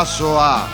bidazoa.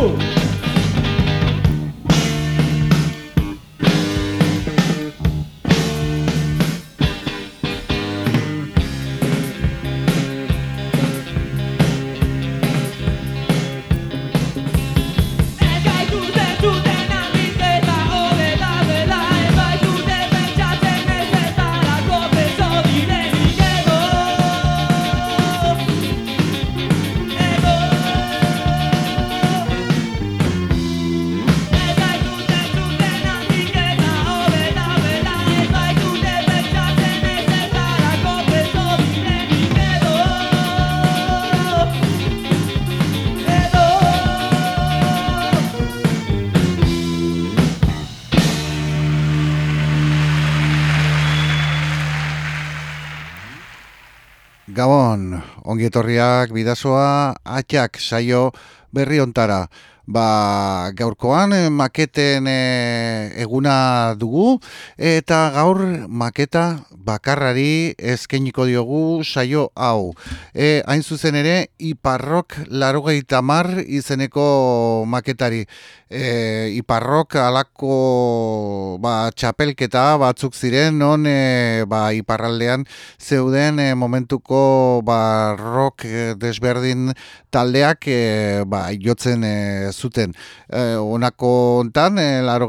Brasil! Ongietorriak bidazoa atxak saio berri ontara. Ba, gaurkoan eh, maketen eh, eguna dugu eta gaur maketa bakarrari eskeniko diogu saio hau. E, hain zuzen ere, Iparrok larogeita mar izeneko maketari. E, Iparrok alako ba, txapelketa batzuk ziren, non e, ba, Iparraldean zeuden e, momentuko ba, rock desberdin taldeak e, ba, jotzen e, zuten. E, onako ontan, e, laro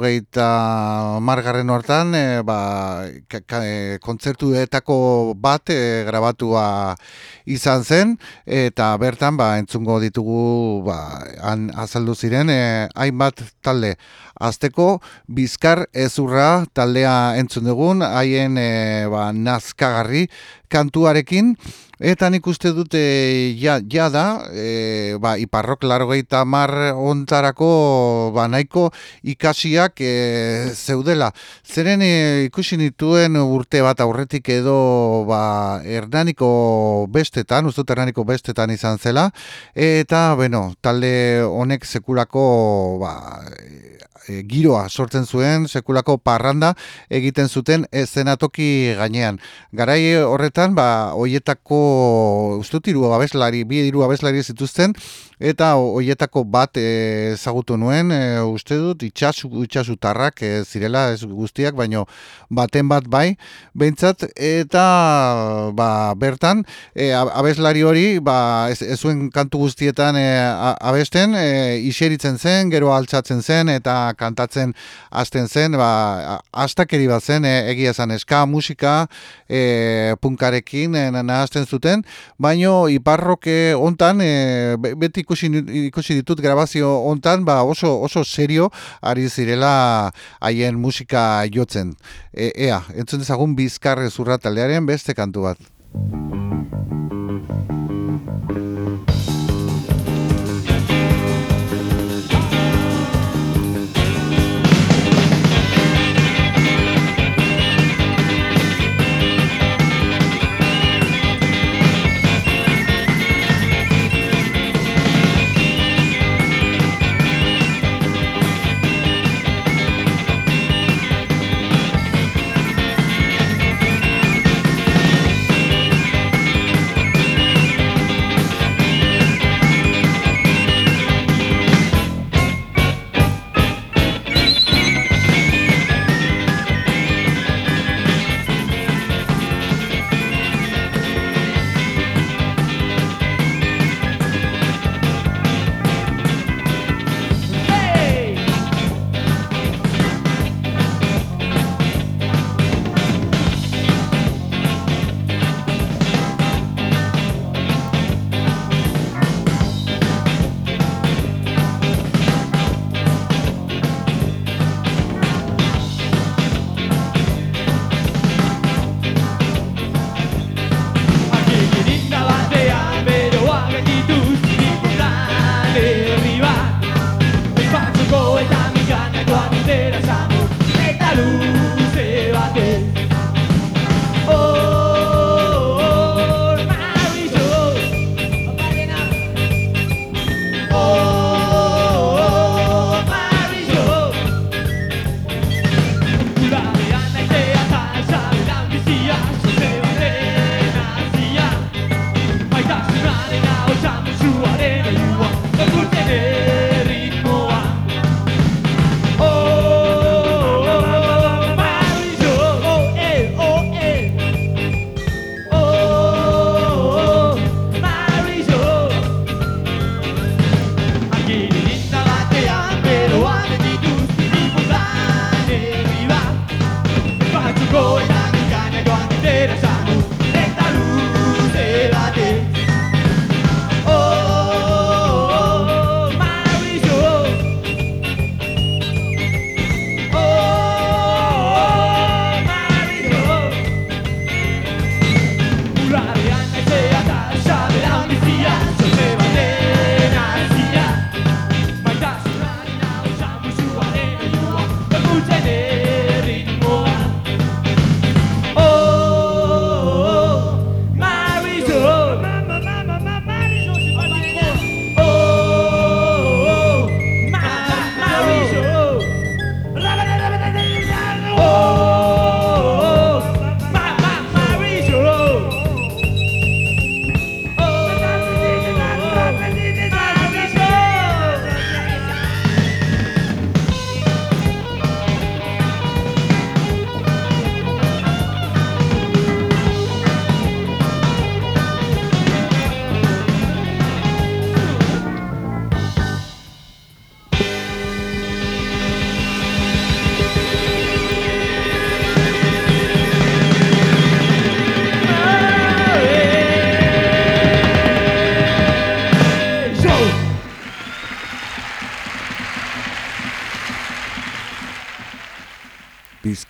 margarren hortan, e, ba, e, kontzertuetako bat e, grabatua izan zen, eta bertan, ba, entzungo ditugu, ba, han azaldu ziren, e, hainbat talde. Azteko, bizkar ezurra taldea entzun dugun, haien e, ba, nazkagarri kantuarekin, Eta nik uste dute ja, ja da, e, ba, iparrok laro mar ontarako ba, nahiko ikasiak e, zeudela. Zeren e, ikusi nituen urte bat aurretik edo ba, hernaniko bestetan, uste dut hernaniko bestetan izan zela, eta, bueno, talde honek sekulako ba, e, giroa sortzen zuen sekulako parranda egiten zuten ezenatoki gainean. Garai horretan, ba, hoietako ustutiru abeslari, bi diru abeslari zituzten, eta hoietako bat ezagutu nuen, e, uste dut, itxasu, itxasu tarrak e, zirela ez guztiak, baino baten bat bai, behintzat, eta ba, bertan, e, abeslari hori, ba, ez, ez zuen kantu guztietan e, abesten, e, iseritzen zen, gero altzatzen zen, eta kantatzen hasten zen, ba, astakeri bat zen, e, egia zen eska musika, e, punkarekin e, nahazten zuten, baino iparroke ontan, e, beti ikusi, ikusi ditut grabazio hontan ba oso oso serio ari zirela haien musika jotzen. E, ea, entzun dezagun bizkarre zurra taldearen beste kantu bat.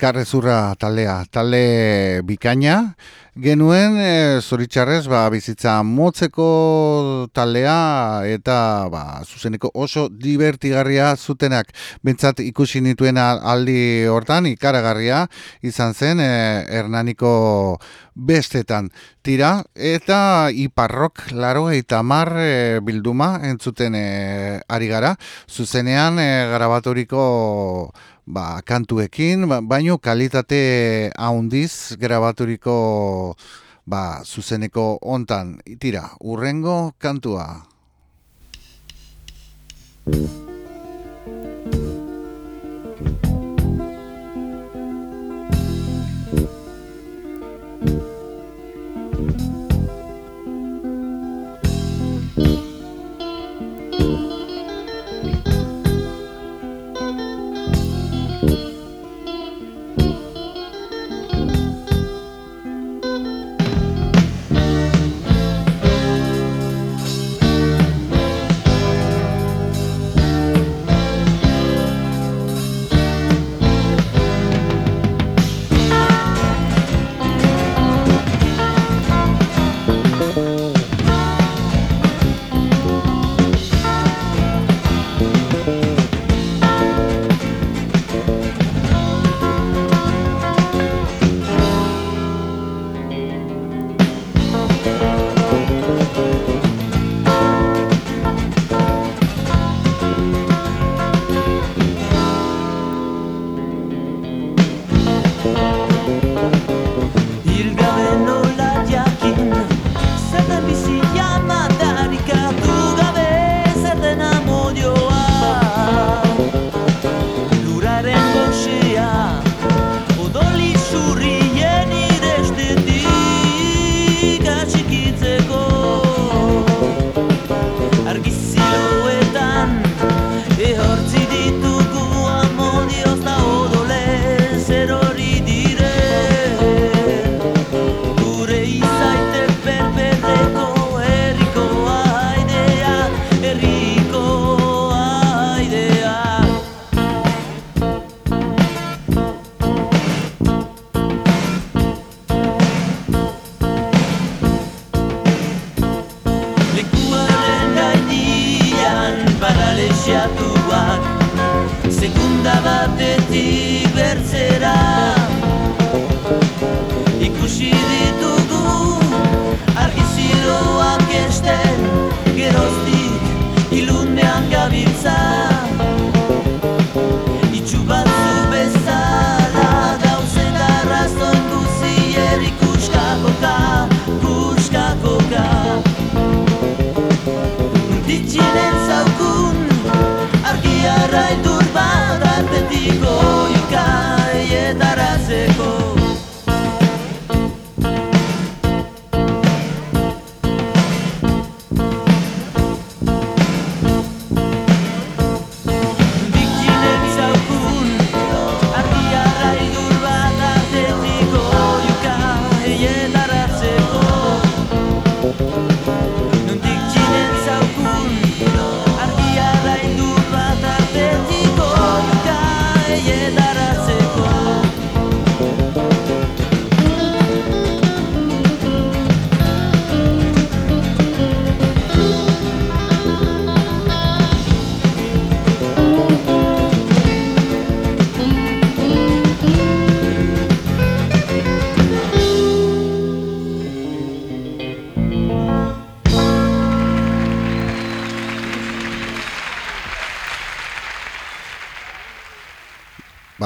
Bizkarrezurra taldea, talde bikaina, genuen e, zoritxarrez ba, bizitza motzeko taldea eta ba, zuzeneko oso divertigarria zutenak bentsat ikusi nituen aldi hortan ikaragarria izan zen e, Hernaniko bestetan tira eta iparrok laro eta mar e, bilduma entzuten e, ari gara. Zuzenean e, garabaturiko ba, kantuekin, ba, baino kalitate haundiz grabaturiko ba, zuzeneko hontan. Tira, urrengo kantua.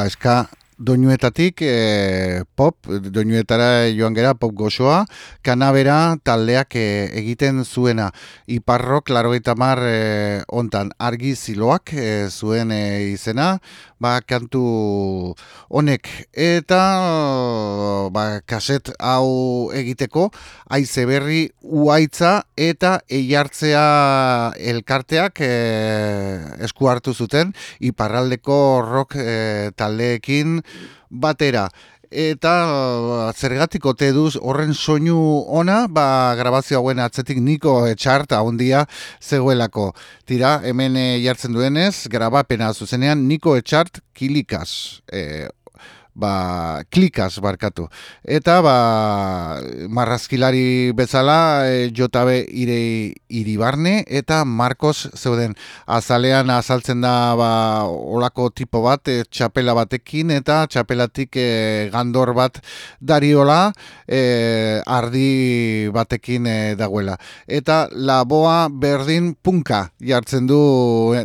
Eska doinuetatik e, pop, doinuetara joan gera pop gozoa, kanabera taldeak e, egiten zuena. Iparrok, laro eta mar e, ontan argi ziloak e, zuen e, izena, ba, kantu honek eta ba, kaset hau egiteko, aize berri uaitza eta eiartzea elkarteak e, esku hartu zuten, iparraldeko rock e, taldeekin batera. Eta zergatik ote duz horren soinu ona, ba, grabazio hauen atzetik niko etxarta ondia zegoelako. Tira, hemen e, jartzen duenez, grabapena zuzenean niko etxart kilikas. E, ba, klikas barkatu. Eta ba, marrazkilari bezala e, jotabe ire iribarne eta Marcos zeuden azalean azaltzen da ba, olako tipo bat e, txapela batekin eta txapelatik e, gandor bat dariola e, ardi batekin e, dagoela. Eta laboa berdin punka jartzen du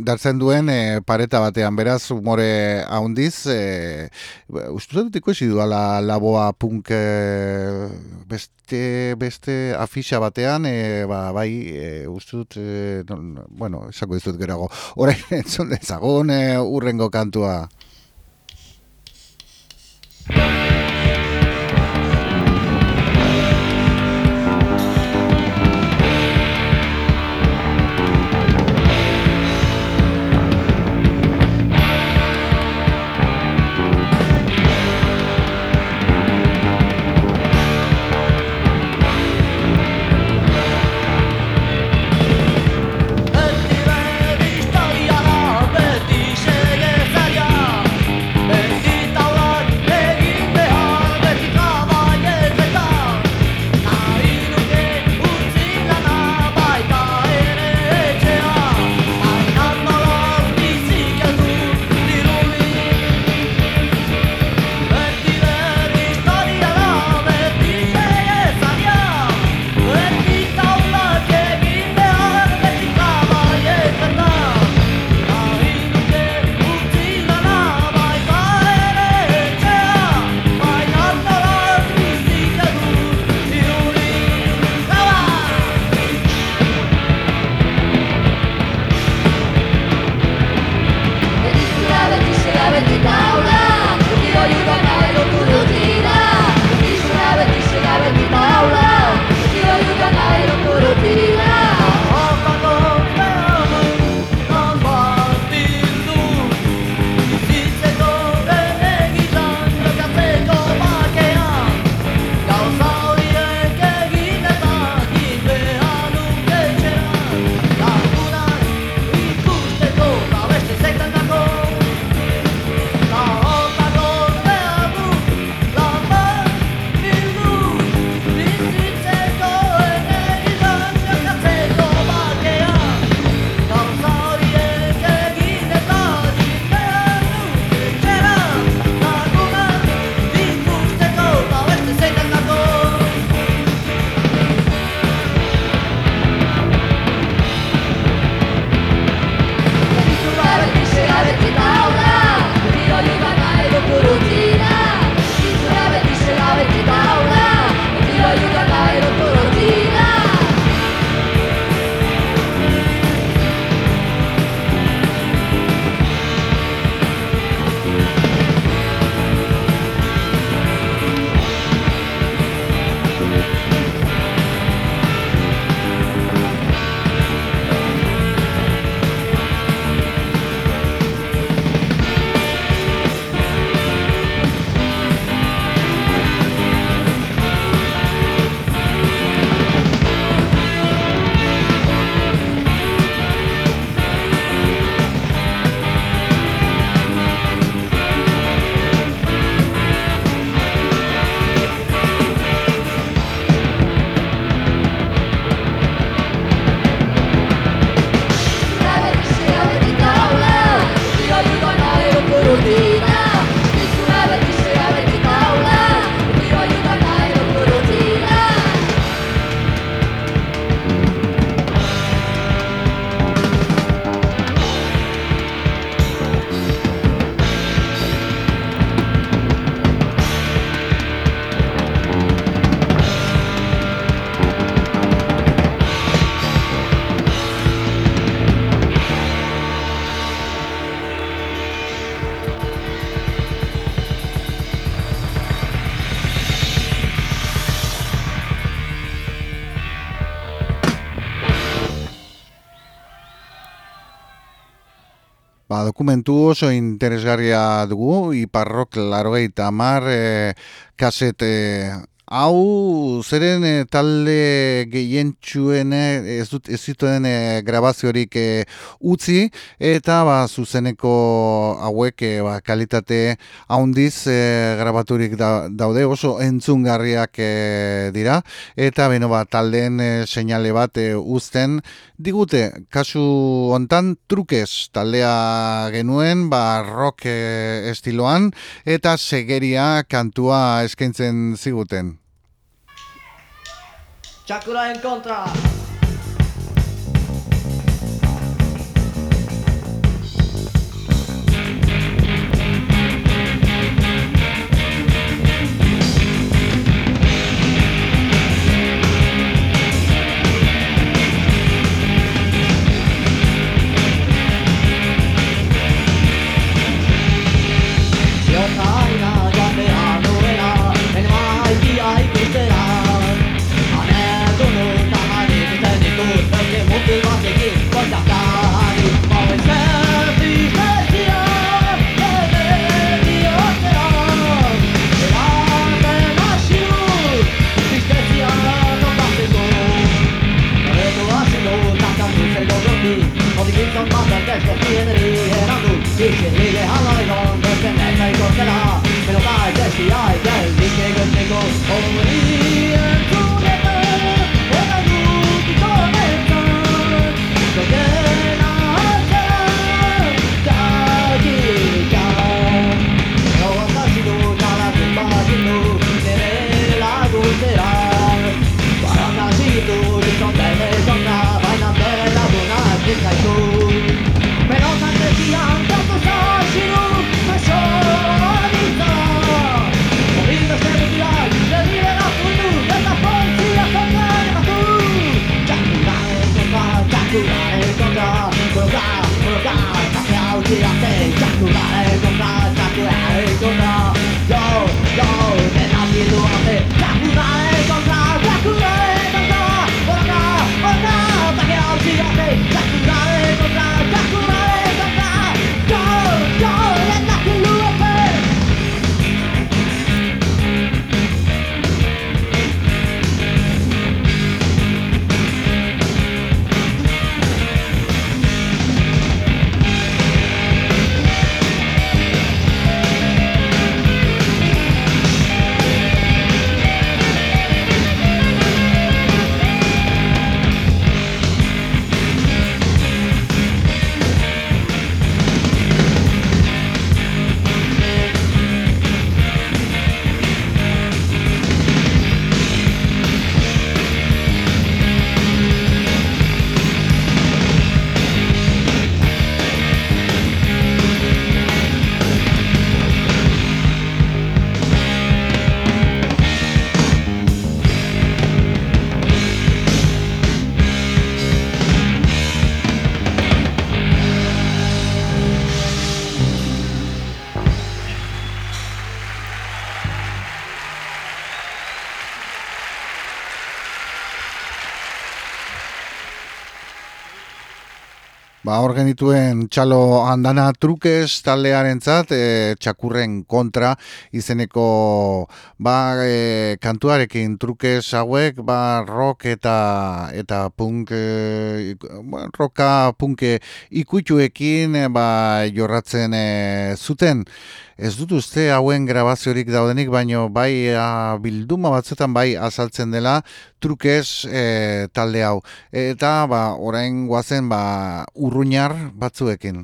dartzen duen e, pareta batean beraz umore haundiz e, uste dut ikusi duala laboa punk beste, beste afixa batean, e, ba, bai, e, uste dut, e, bueno, esako dizut gerago, orain entzun dezagun e, urrengo kantua. Dokumentu oso interesgarria dugu, iparrok larogei tamar e, kaset e, hau zeren e, talde gehientxuen ez dut ez zituen grabaziorik utzi eta ba zuzeneko hauek ba, kalitate haundiz grabaturik daude oso entzungarriak dira eta beno ba taldeen e, seinale bat uzten digute kasu hontan trukes taldea genuen ba rock estiloan eta segeria kantua eskaintzen ziguten. 100ンコント Txakura en kontra! Ba, hor genituen txalo andana trukes taldearen zat, e, txakurren kontra izeneko ba, e, kantuarekin trukes hauek, ba, rock eta eta punk, e, ba, rocka punke ikutuekin ba, jorratzen e, zuten. Ez dut uste hauen grabaziorik daudenik, baino bai a, bilduma batzuetan bai azaltzen dela trukez e, talde hau. Eta ba, orain guazen ba, urruñar batzuekin.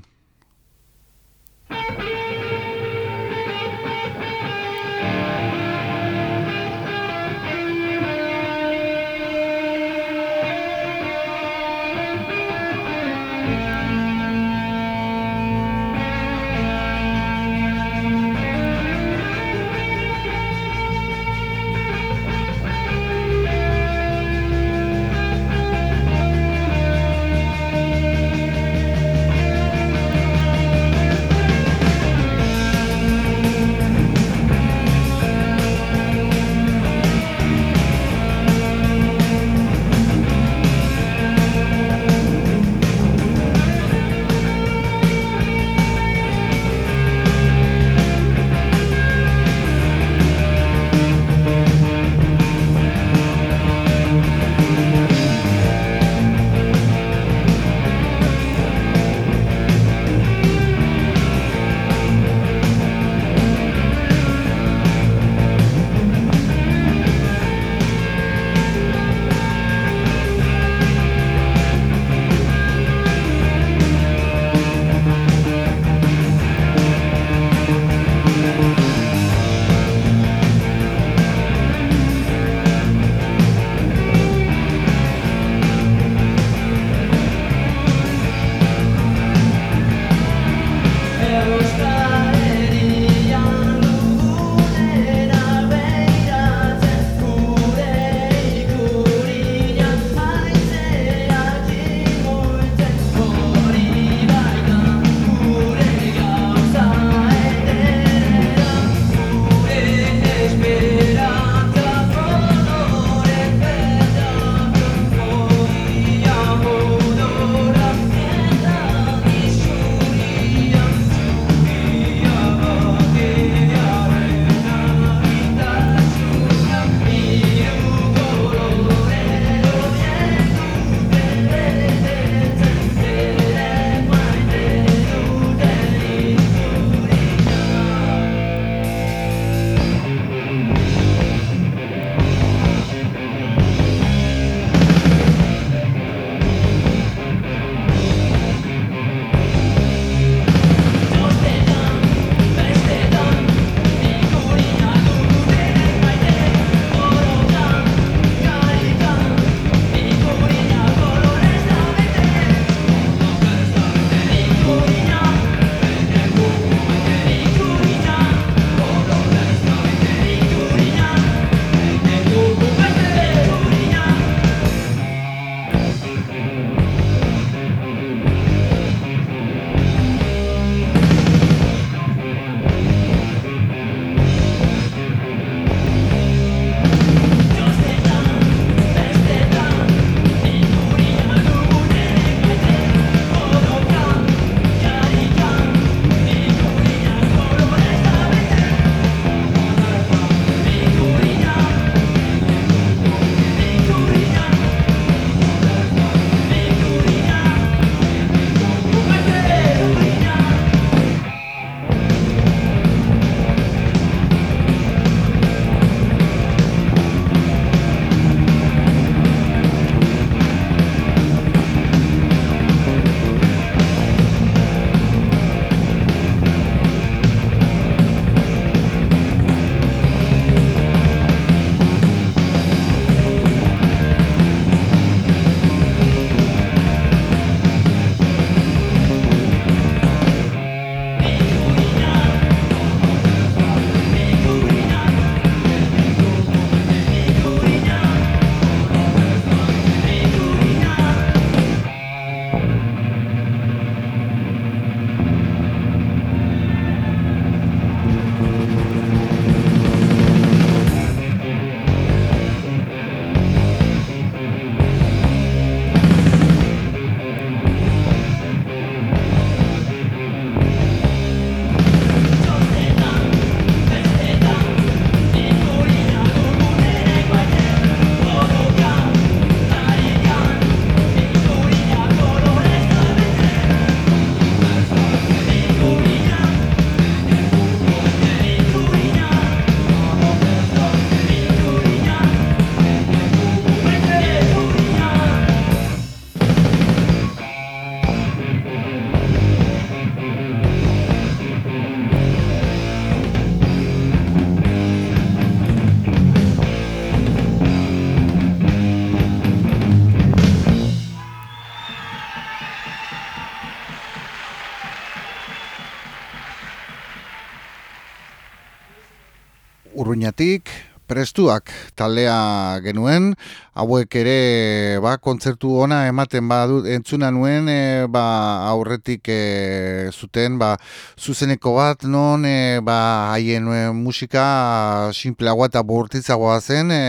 Urruñatik, prestuak taldea genuen, hauek ere ba, kontzertu ona ematen ba, entzuna nuen e, ba, aurretik e, zuten ba, zuzeneko bat non e, ba, haien e, musika simpleagoa eta bortitzagoa zen e,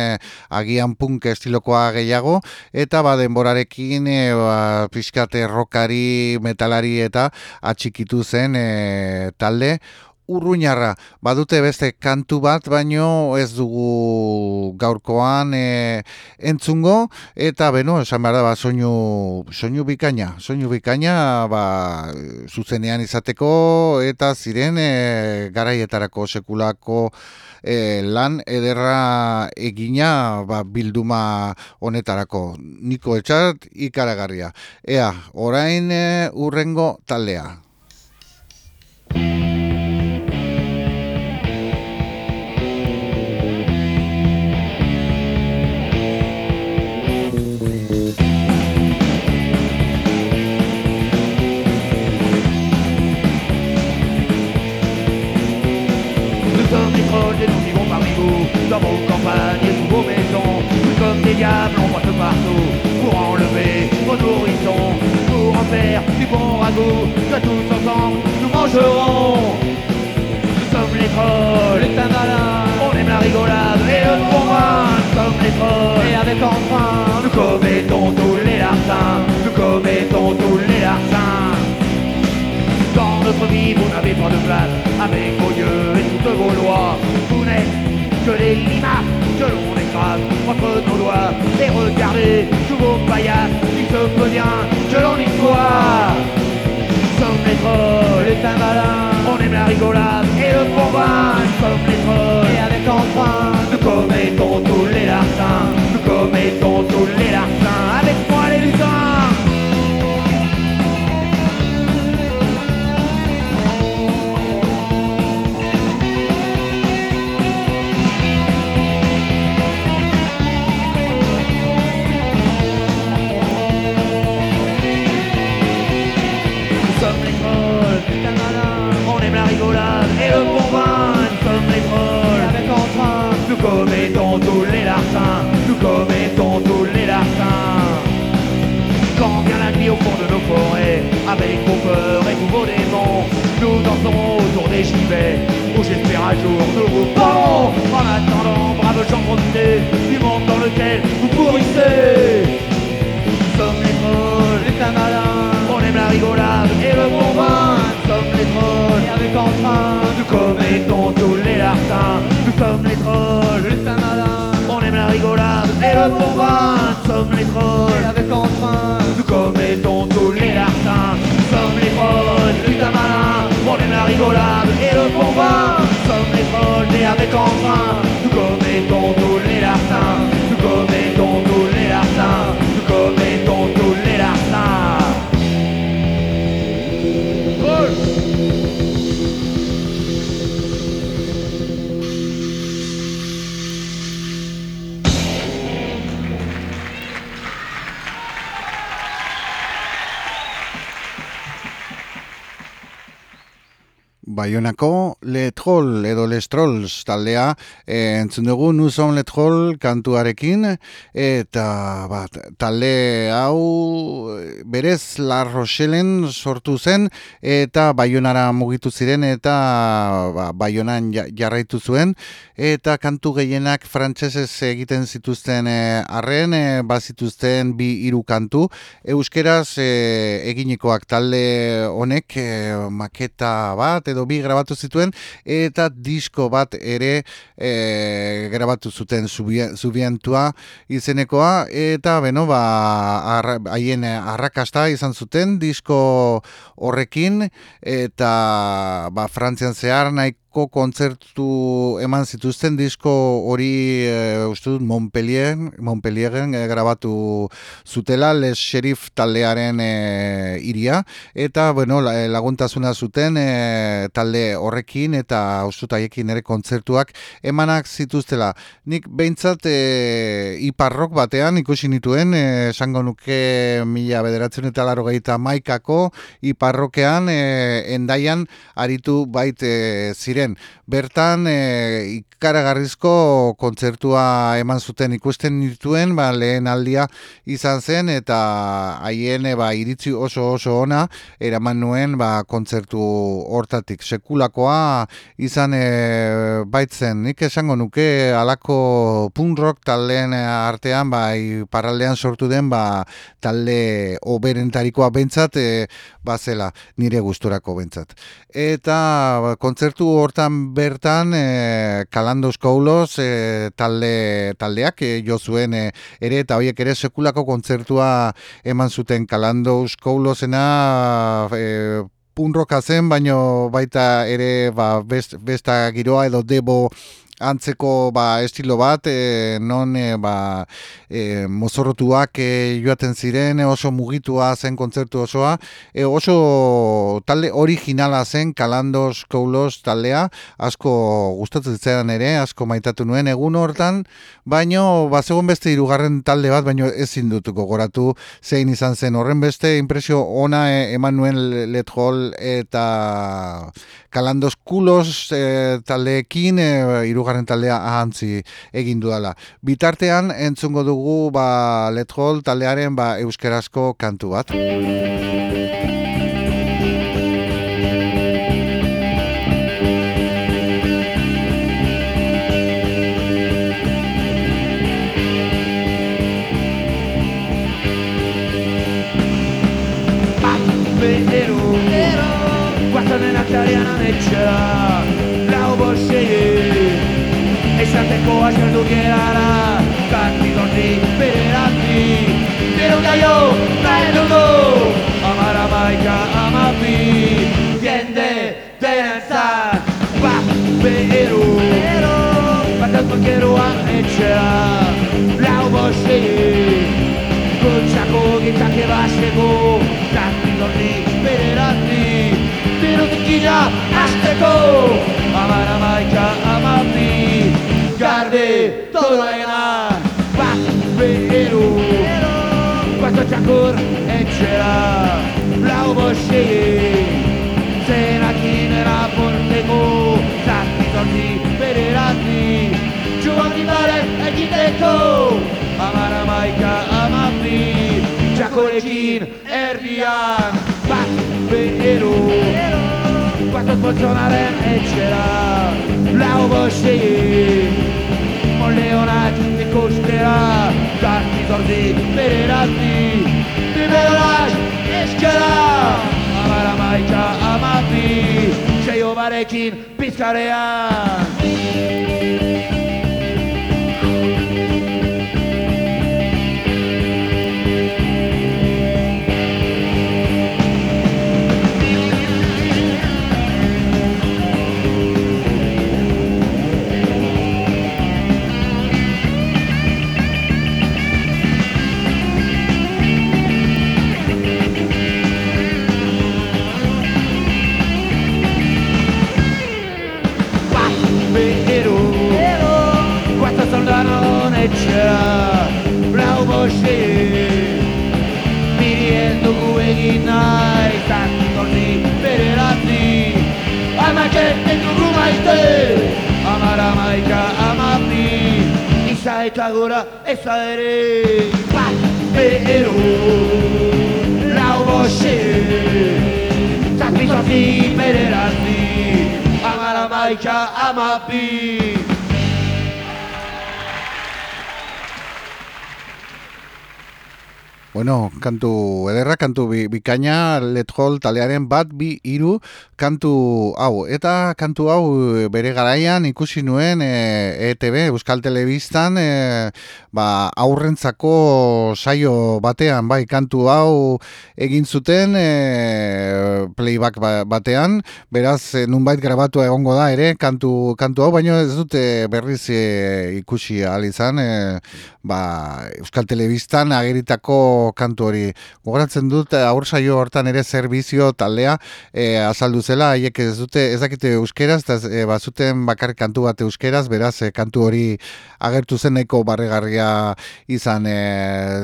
agian punk estilokoa gehiago eta ba, denborarekin e, ba, pixkate rokari, metalari eta atxikitu zen e, talde urruñarra, badute beste kantu bat, baino ez dugu gaurkoan e, entzungo, eta beno, esan behar da, ba, soinu, soinu bikaina, soinu bikaina, ba, zuzenean izateko, eta ziren e, garaietarako sekulako e, lan ederra egina ba, bilduma honetarako. Niko etxat, ikaragarria. Ea, orain e, urrengo taldea. Des diables, on passe partout pour enlever vos nourrissons. Pour en faire du bon ragoût, que tous ensemble nous mangerons. Nous sommes les trolls, les malins, on aime la rigolade et le bon vin. Nous sommes les trolls, et avec enfin, nous commettons tous les larcins. Nous commettons tous les larcins. Dans notre vie, vous n'avez pas de place avec vos dieux et toutes vos lois. Vous n'êtes que les limaces que l'on écrase entre nos doigts. Et regardez tous vos paillasses, il se peut bien que l'on y soit. Les trolls, les malins, on aime la rigolade et le bon vin. Sommes les trolls, et avec entrain, nous commettons tous les larcins. Nous commettons au fond de nos forêts, avec vos peurs et vos démons, nous dansons autour des gibets, où j'espère un jour nous vous parlerons. En attendant, braves gens promenés du monde dans lequel vous pourrissez. Nous sommes les trolls, les malins, on aime la rigolade et le bon vin. Nous sommes les trolls, et avec entrain, nous commettons tous les larcins. Nous sommes les trolls, les malins, on aime la rigolade et le bon vin. Nous sommes les trolls, et avec entrain, nous commettons tous les larcins. Nous sommes les trolls, les malins, on aime la rigolade et le bon vin. Nous sommes les trolls, et avec entrain, nous commettons tous les larcins. Nous commettons tous les larcins. Nous commettons tous les larcins. Baionako Le Troll edo Les Trolls taldea e, entzun dugu Nuzon Le Troll kantuarekin eta ba, talde hau berez La Rochellen sortu zen eta Baionara mugitu ziren eta ba, Baionan jarraitu zuen eta kantu gehienak frantsesez egiten zituzten arren e, bazituzten bi hiru kantu. Euskeraz e, eginikoak talde honek e, maketa bat edo bi grabatu zituen eta disko bat ere e, grabatu zuten zubientua izenekoa eta beno ba haien arrakasta izan zuten disko horrekin eta ba Frantzian zehar nahiko kontzertu eman zituzten disko hori e, uste dut Montpellier, Montpellieren e, grabatu zutela Les Sheriff taldearen e, iria eta bueno, laguntasuna zuten e, talde horrekin eta haiekin ere kontzertuak emanak zituztela. Nik behintzat e, iparrok batean ikusi nituen esango nuke mila bederatzen eta laro maikako iparrokean e, endaian aritu bait ziren ziren. Bertan e, ikaragarrizko kontzertua eman zuten ikusten dituen, ba, lehen aldia izan zen eta haien e, ba, iritzi oso oso ona eraman nuen ba, kontzertu hortatik. Sekulakoa izan e, baitzen, nik esango nuke alako punk rock taldeen artean bai paraldean sortu den ba, talde oberentarikoa bentsat e, bazela nire gusturako bentsat. Eta ba, kontzertu hortan bertan e, Kalandos Koulos e, talde, taldeak e, jo zuen e, ere eta horiek ere sekulako kontzertua eman zuten Kalandos Koulosena e, punroka zen, baino baita ere ba, best, besta giroa edo debo antzeko ba, estilo bat, e, non e, ba, e, mozorrotuak e, joaten ziren, oso mugitua zen kontzertu osoa, e, oso talde originala zen Kalandos Koulos taldea, asko gustatzen zitzen ere, asko maitatu nuen egun hortan, baino, ba, segun beste irugarren talde bat, baino ezin dutuko goratu zein izan zen. Horren beste, impresio ona e, eman nuen eta Kalandos Kulos e, taldeekin e, irugarren taldea ahantzi egin dudala. Bitartean entzungo dugu ba, Let Hall taldearen ba, euskerazko kantu bat. Esateko azaldu gerara Kati gondi bererati Bero gaio nahi dugu Amara maika amapi Jende denentzat Bat beheru Batak bakeroan etxera Lau bosei Kutsako gitak ebazteko Kati gondi bererati Birutikina azteko Amara maika amapi Garde todo ena Bat beheru Bato txakur etxera. Blau boxe Zenakin eraporteko Zati zortzi bererati Txuan gitaren egiteko Amara maika amapi Txakorekin erdian. Bat beheru Batot boltsonaren etxera. Blau boxe Mole honak ikustera Zati zortzi bererati Biberonak eskera. Amara maika amapi Seio barekin pizkarean nahi Zati gordi bererati Amaketten dugu maite. Amara maika amapi Iza eta gora eza ere. Bat beheru Blau boxe. Zati gordi bererati Amara maika amapi Bueno, kantu ederra, kantu bikaina, let hall talearen bat, bi, iru, kantu hau. Eta kantu hau bere garaian ikusi nuen e, ETV, Euskal Telebistan, e, ba, aurrentzako saio batean, bai, kantu hau egin zuten e, playback ba, batean, beraz, e, nunbait grabatu egongo da ere, kantu, kantu hau, baina ez dute berriz e, ikusi alizan, e, ba, Euskal Telebistan ageritako kantu hori. Gogoratzen dut, aur saio hortan ere zerbizio taldea e, azaldu zela, haiek ez dute, ez dakite euskeraz, eta e, bazuten bakar kantu bat euskeraz, beraz, e, kantu hori agertu zeneko barregarria izan e,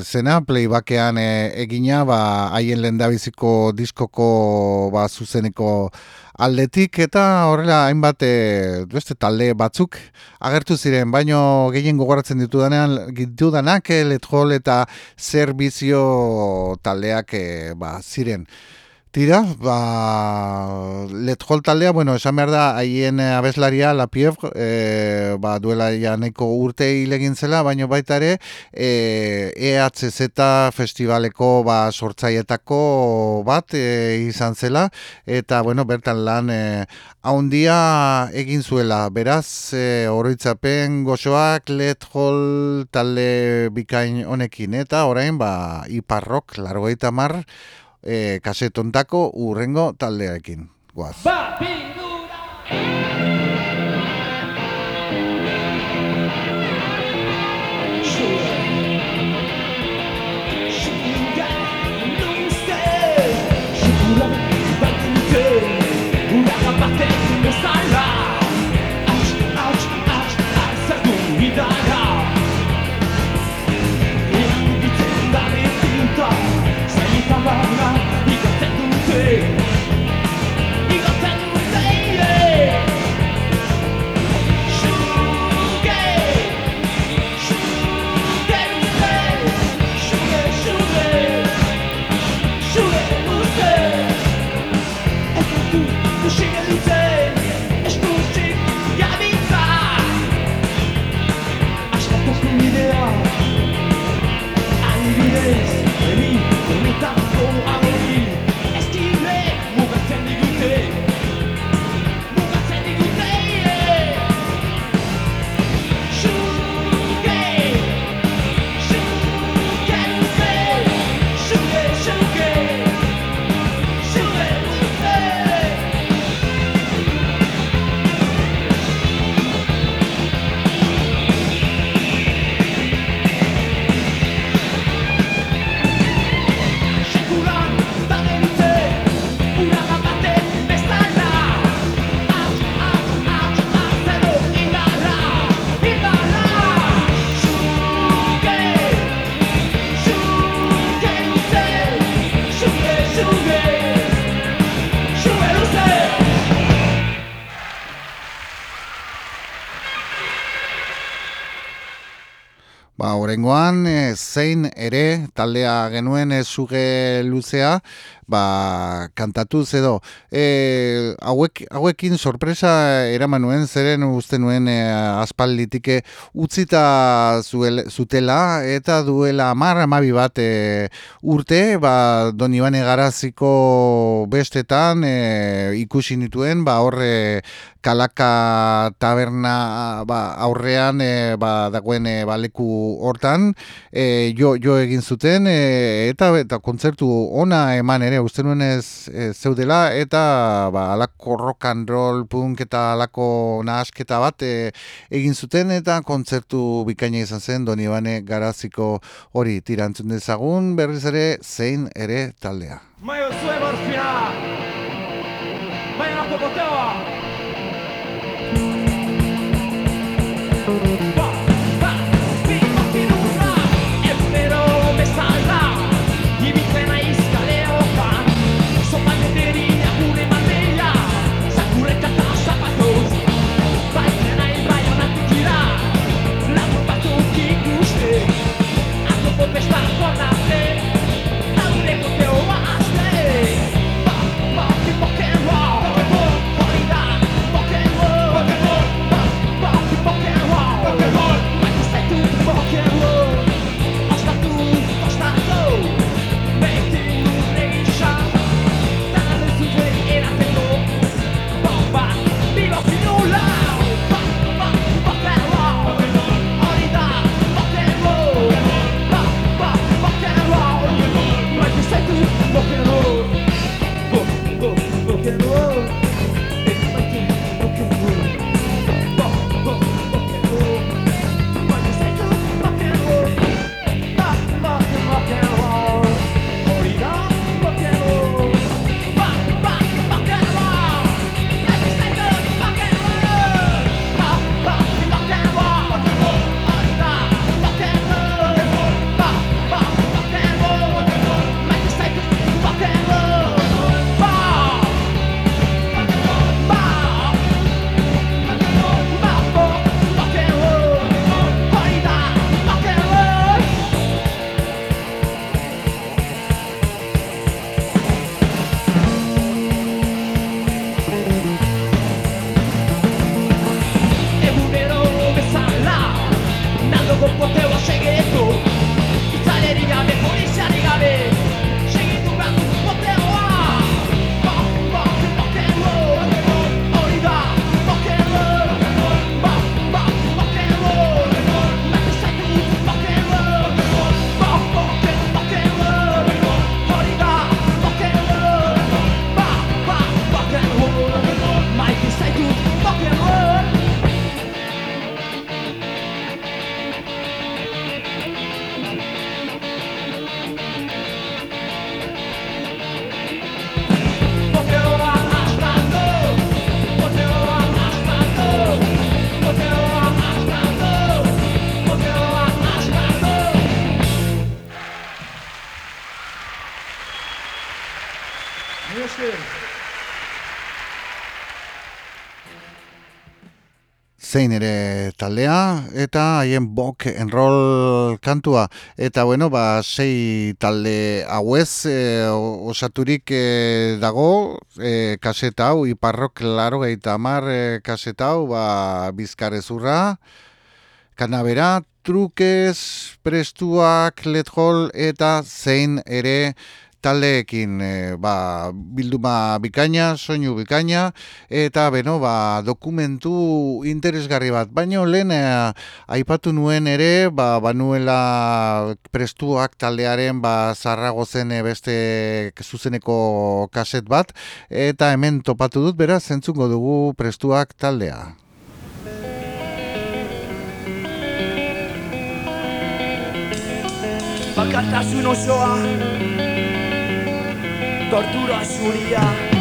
zena, playbackean e, egina, ba, haien lendabiziko diskoko ba, zuzeneko aldetik eta horrela hainbat e, beste talde batzuk agertu ziren, baino gehien gogoratzen ditudanean ditudanak e, lethol eta zerbizio taldeak e, ba, ziren. Tira, ba, let taldea, bueno, esan behar da, haien abeslaria, la pief, e, ba, duela ja neko urte hilegin zela, baina baita ere, e, EHZ festivaleko ba, sortzaietako bat e, izan zela, eta, bueno, bertan lan e, haundia egin zuela, beraz, e, oroitzapen goxoak let talde bikain honekin, eta orain, ba, iparrok, largoita mar, e, kasetontako urrengo taldearekin. Guaz. Ba, she can lose it. Horengoan, e, zein ere taldea genuen zuge luzea, ba, kantatuz edo. E, hauek, hauekin sorpresa eraman nuen, zeren uste nuen e, aspalditike utzita zuel, zutela, eta duela amar, amabi bat e, urte, ba, Don Ibane Garaziko bestetan e, ikusi nituen, ba, horre kalaka taberna ba, aurrean e, ba, dagoen e, baleku hortan e, jo, jo egin zuten e, eta eta kontzertu ona eman ere uste nuen ez, zeudela eta ba, alako rock and roll punk eta alako nahasketa bat e, egin zuten eta kontzertu bikaina izan zen doni bane garaziko hori tirantzun dezagun berriz ere zein ere taldea. Maio zuen morfina Baina pokoteoa zein ere taldea eta haien bok enroll kantua. Eta bueno ba sei talde hauez e, osaturik e, dago e, kaseta hau iparrok laro gaita amar e, kaseta hau ba bizkarezurra kanabera trukez prestuak lethol eta zein ere taldeekin e, ba, bilduma bikaina, soinu bikaina, eta beno, ba, dokumentu interesgarri bat. Baina lehen eh, aipatu nuen ere, ba, banuela prestuak taldearen ba, zarrago zen eh, beste zuzeneko kaset bat, eta hemen topatu dut, beraz, zentzungo dugu prestuak taldea. Bakartasun osoa tortura zuria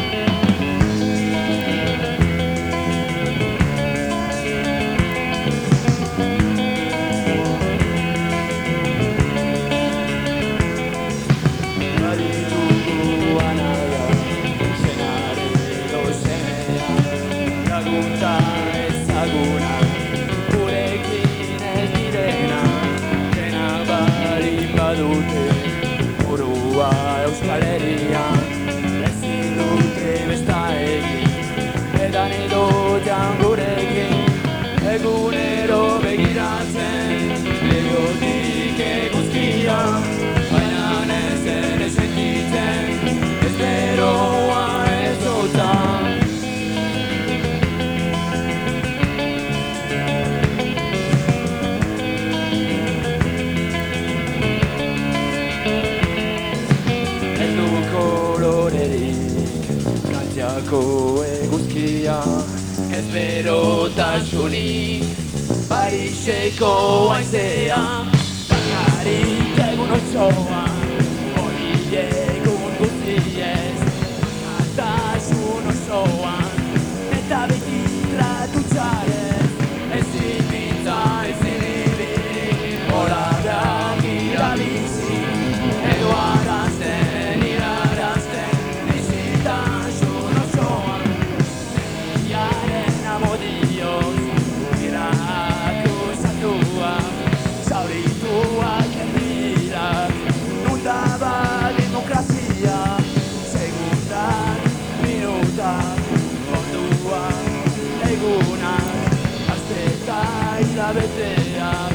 berotasunik Pariseko aizea hilabeteak Urte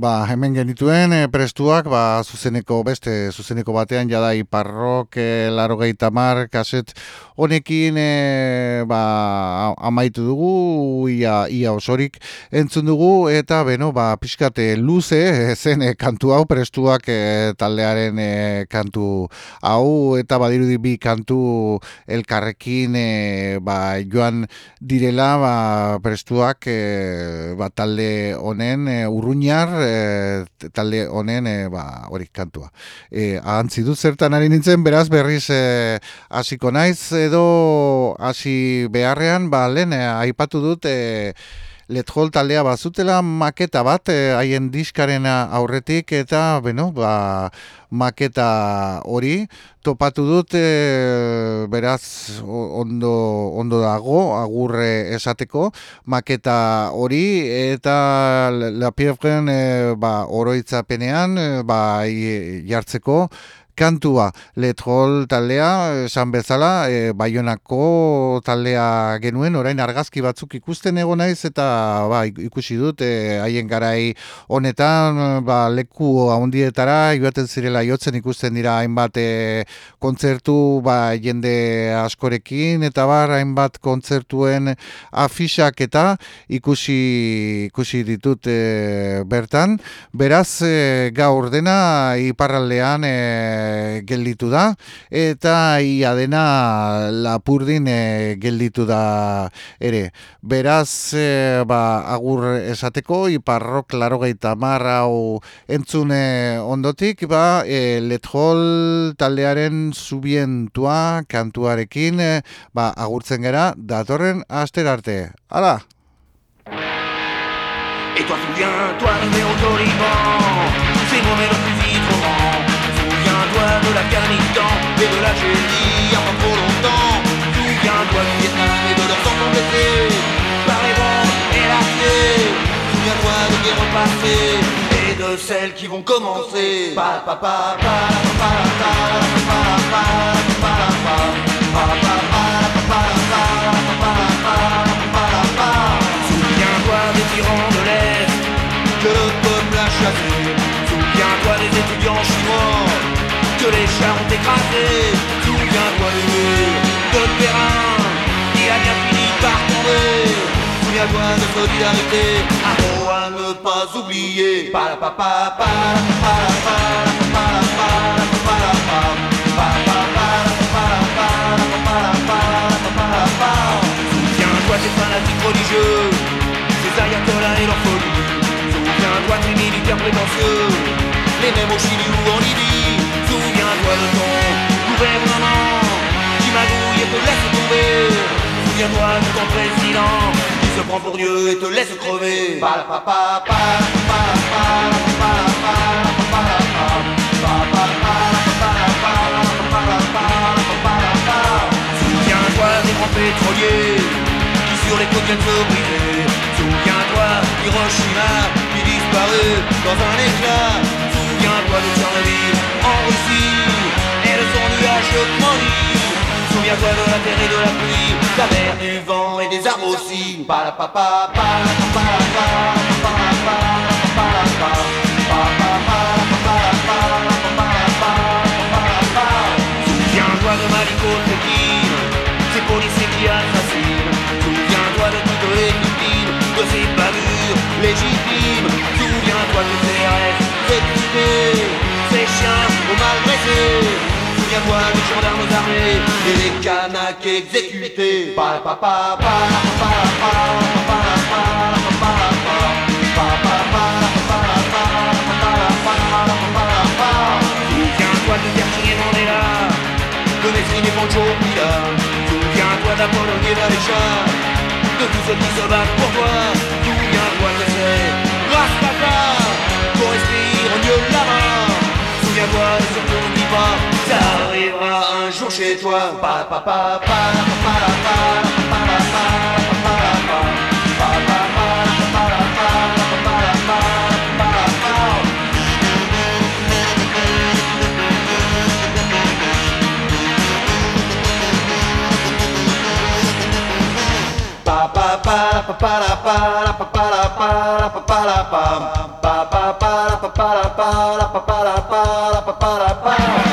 Ba, hemen genituen e, prestuak, ba, zuzeneko beste, zuzeneko batean jada iparrok, e, laro mar, kaset honekin e, ba, amaitu dugu, ia, ia osorik entzun dugu, eta beno, ba, pixkate luze, zen e, kantu hau, prestuak e, taldearen e, kantu hau, eta badirudi bi kantu elkarrekin e, ba, joan direla, ba, prestuak e, ba, talde honen e, urruñar, e, talde honen e, ba, hori kantua. E, ahantzi dut zertan ari nintzen, beraz berriz e, hasiko naiz edo hasi beharrean, ba, lehen aipatu dut e, Lethol taldea bazutela maketa bat haien diskaren aurretik eta beno, ba, maketa hori topatu dut e, beraz ondo, ondo dago agurre esateko maketa hori eta la piefren e, ba, oroitzapenean e, ba, jartzeko kantua. Letrol taldea esan bezala e, Baionako taldea genuen orain argazki batzuk ikusten ego naiz eta ba, ikusi dut e, haien garai honetan ba, leku handietara joaten zirela jotzen ikusten dira hainbat e, kontzertu ba, jende askorekin eta bar hainbat kontzertuen afisak eta ikusi ikusi ditut e, bertan. Beraz e, gaur dena iparraldean e, gelditu da eta ia dena lapurdin e, gelditu da ere. Beraz, e, ba, agur esateko, iparrok laro gaita hau entzune ondotik, ba, e, lethol taldearen subientua kantuarekin, e, ba, agurtzen gera, datorren aster arte. Hala! Et toi souviens-toi de Autoliban Ces moments plus trop de et de la il y trop longtemps. Souviens-toi du Vietnam et de leurs enfants blessés par les et la Souviens-toi de guerres passées et de celles qui vont commencer. Pa pa pa pa pa pa pa pa pa pa pa pa Souviens-toi des tyrans de l'Est le peuple a chassé. Souviens-toi des étudiants chinois que les chats ont écrasé. Souviens-toi du mur de Perrin qui a bien fini par tomber. Souviens-toi de solidarité, un mot à ne pas oublier. Pa, pa, pa, pa, pa, pa, pa, pa, pa, pa, pa, Souviens-toi des fanatiques religieux, ces ayatollahs et leur folie. Souviens-toi des militaires prétentieux, les mêmes au Chili ou en Libye. Souviens-toi de ton gouvernement qui magouille et te laisse tomber. Souviens-toi de ton président qui se prend pour Dieu et te laisse crever. Pa, pa, pa, pa, pa, pa, pa, pa, pa, pa, Souviens-toi des grands pétroliers qui sur les côtes viennent se briser. Souviens-toi d'Hiroshima qui disparut dans un éclat. Souviens-toi de Charlie en Russie et de son nuage de Souviens-toi de la terre et de la pluie, la mer, du vent et des arbres aussi. Souviens-toi de Maliko ces policiers qui assassinent. Souviens-toi de toutes les victimes, de ces bavures légitimes. Souviens-toi de CRS, Souviens-toi des gendarmes armés et les canaques exécutés. Pa, pa, pa, pa, pa, pa, pa, pa, pa, pa, Souviens-toi de Virginie Mandela, de Villa, souviens-toi d'Apollon et de tous ceux qui se battent pour toi. Souviens-toi que c'est grâce à ça qu'on respire mieux. Souviens-toi n'oublie ça arrivera un jour chez toi. Pa, pa, pa, pa, pa, pa, pa, pa, pa, pa, pa, pa, pa, Pa pa pa pa pa pa pa pa pa pa pa. da ba da ba